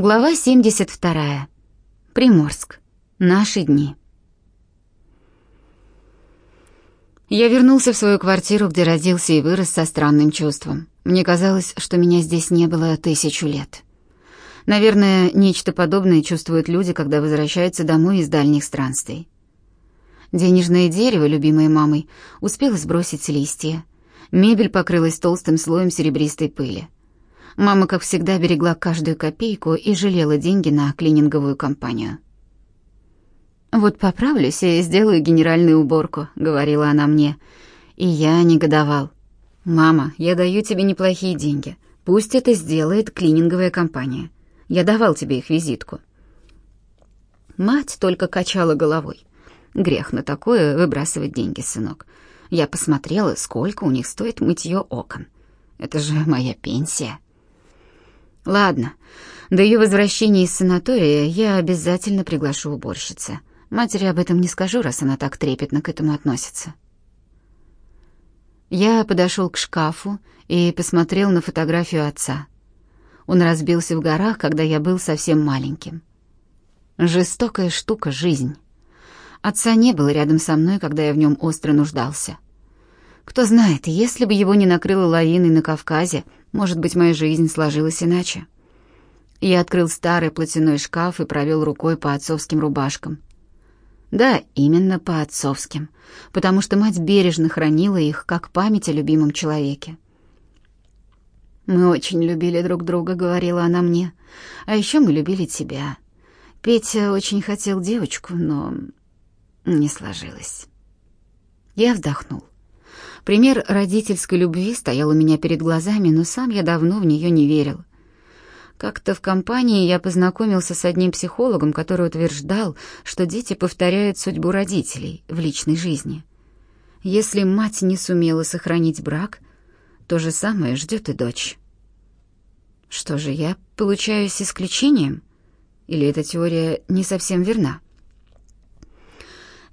Глава 72. Приморск. Наши дни. Я вернулся в свою квартиру, где родился и вырос со странным чувством. Мне казалось, что меня здесь не было тысячу лет. Наверное, нечто подобное чувствуют люди, когда возвращаются домой из дальних странствий. Денежное дерево, любимое мамой, успело сбросить листья. Мебель покрылась толстым слоем серебристой пыли. Мама, как всегда, берегла каждую копейку и жалела деньги на клининговую компанию. «Вот поправлюсь и сделаю генеральную уборку», — говорила она мне. И я негодовал. «Мама, я даю тебе неплохие деньги. Пусть это сделает клининговая компания. Я давал тебе их визитку». Мать только качала головой. Грех на такое выбрасывать деньги, сынок. Я посмотрела, сколько у них стоит мытье окон. Это же моя пенсия. Ладно, до ее возвращения из санатория я обязательно приглашу уборщицы. Матери об этом не скажу, раз она так трепетно к этому относится. Я подошел к шкафу и посмотрел на фотографию отца. Он разбился в горах, когда я был совсем маленьким. Жестокая штука жизнь. Отца не было рядом со мной, когда я в нем остро нуждался. Кто знает, если бы его не накрыло лавиной на Кавказе, может быть, моя жизнь сложилась иначе. Я открыл старый платяной шкаф и провел рукой по отцовским рубашкам. Да, именно по отцовским, потому что мать бережно хранила их, как память о любимом человеке. «Мы очень любили друг друга», — говорила она мне. «А еще мы любили тебя. Петя очень хотел девочку, но не сложилось». Я вздохнул. Пример родительской любви стоял у меня перед глазами, но сам я давно в нее не верил. Как-то в компании я познакомился с одним психологом, который утверждал, что дети повторяют судьбу родителей в личной жизни. Если мать не сумела сохранить брак, то же самое ждет и дочь. Что же, я получаюсь исключением? Или эта теория не совсем верна?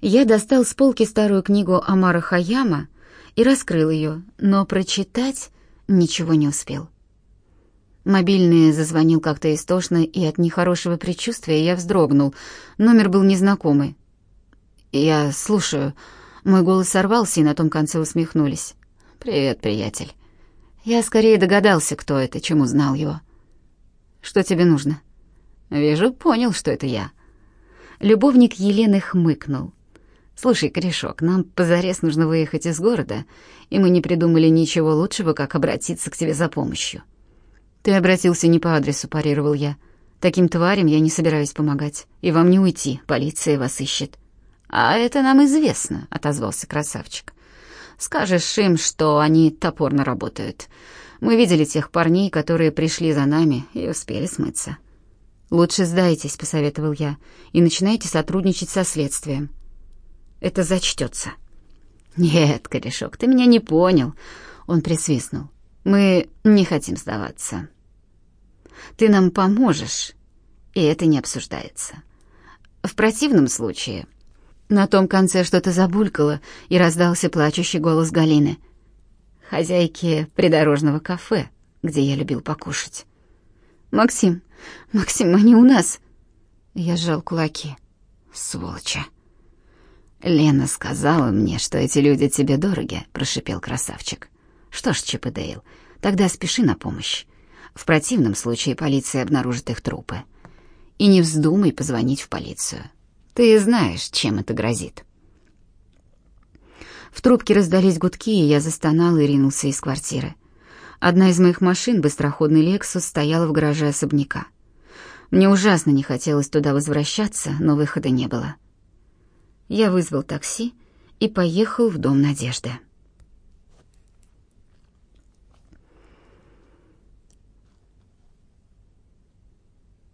Я достал с полки старую книгу Амара Хаяма и раскрыл ее, но прочитать ничего не успел. Мобильный зазвонил как-то истошно, и от нехорошего предчувствия я вздрогнул. Номер был незнакомый. «Я слушаю». Мой голос сорвался, и на том конце усмехнулись. «Привет, приятель». Я скорее догадался, кто это, чем узнал его. «Что тебе нужно?» «Вижу, понял, что это я». Любовник Елены хмыкнул. «Слушай, корешок, нам позарез нужно выехать из города, и мы не придумали ничего лучшего, как обратиться к тебе за помощью». «Ты обратился не по адресу», — парировал я. «Таким тварям я не собираюсь помогать, и вам не уйти, полиция вас ищет». «А это нам известно», — отозвался красавчик. «Скажешь им, что они топорно работают. Мы видели тех парней, которые пришли за нами и успели смыться». «Лучше сдайтесь», — посоветовал я, — «и начинайте сотрудничать со следствием. Это зачтется». «Нет, корешок, ты меня не понял», — он присвистнул. «Мы не хотим сдаваться. Ты нам поможешь, и это не обсуждается. В противном случае...» На том конце что-то забулькало, и раздался плачущий голос Галины. Хозяйки придорожного кафе, где я любил покушать. «Максим, Максим, они у нас!» Я сжал кулаки. «Сволочи!» «Лена сказала мне, что эти люди тебе дороги», — прошипел красавчик. «Что ж, Чип и Дейл, тогда спеши на помощь. В противном случае полиция обнаружит их трупы. И не вздумай позвонить в полицию. Ты знаешь, чем это грозит». В трубке раздались гудки, и я застонал и ринулся из квартиры. Одна из моих машин, быстроходный «Лексус», стояла в гараже особняка. Мне ужасно не хотелось туда возвращаться, но выхода не было. Я вызвал такси и поехал в дом Надежды.